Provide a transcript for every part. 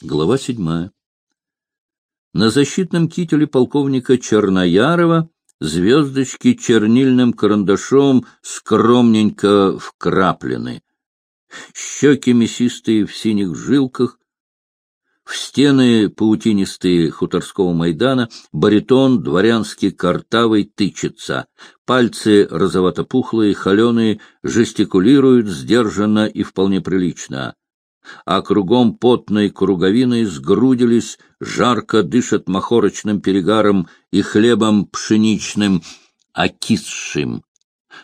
Глава седьмая. На защитном кителе полковника Черноярова звездочки чернильным карандашом скромненько вкраплены. Щеки мясистые в синих жилках, в стены паутинистые хуторского майдана баритон дворянский картавый тычется. Пальцы розовато-пухлые, холеные, жестикулируют сдержанно и вполне прилично а кругом потной круговиной сгрудились, жарко дышат махорочным перегаром и хлебом пшеничным, окисшим.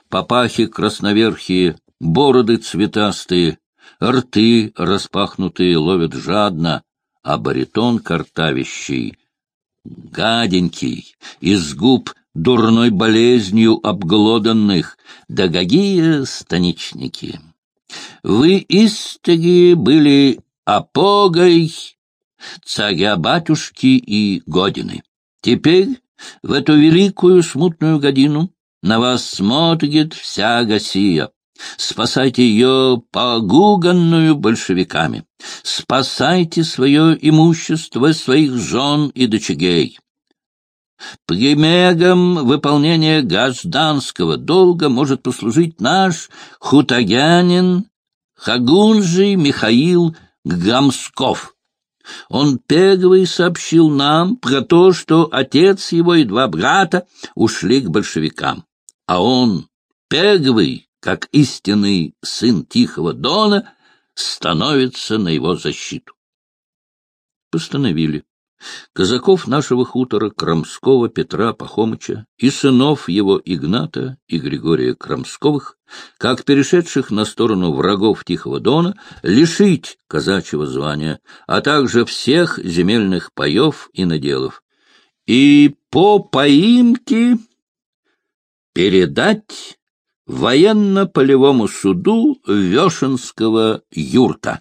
Папахи красноверхие, бороды цветастые, рты распахнутые ловят жадно, а баритон картавящий, гаденький, из губ дурной болезнью обглоданных, да гагие станичники. Вы истаги были опогой царя-батюшки и Годины. Теперь, в эту великую смутную годину, на вас смотрит вся Россия. Спасайте ее погуганную большевиками. Спасайте свое имущество, своих жен и дочерей. Примером выполнения гражданского долга может послужить наш хуторянин Хагунжий Михаил Гамсков. Он первый сообщил нам про то, что отец его и два брата ушли к большевикам. А он первый, как истинный сын Тихого Дона, становится на его защиту. Постановили казаков нашего хутора Крамского Петра Пахомыча и сынов его Игната и Григория Крамсковых, как перешедших на сторону врагов Тихого Дона, лишить казачьего звания, а также всех земельных паев и наделов, и по поимке передать военно-полевому суду Вешенского юрта.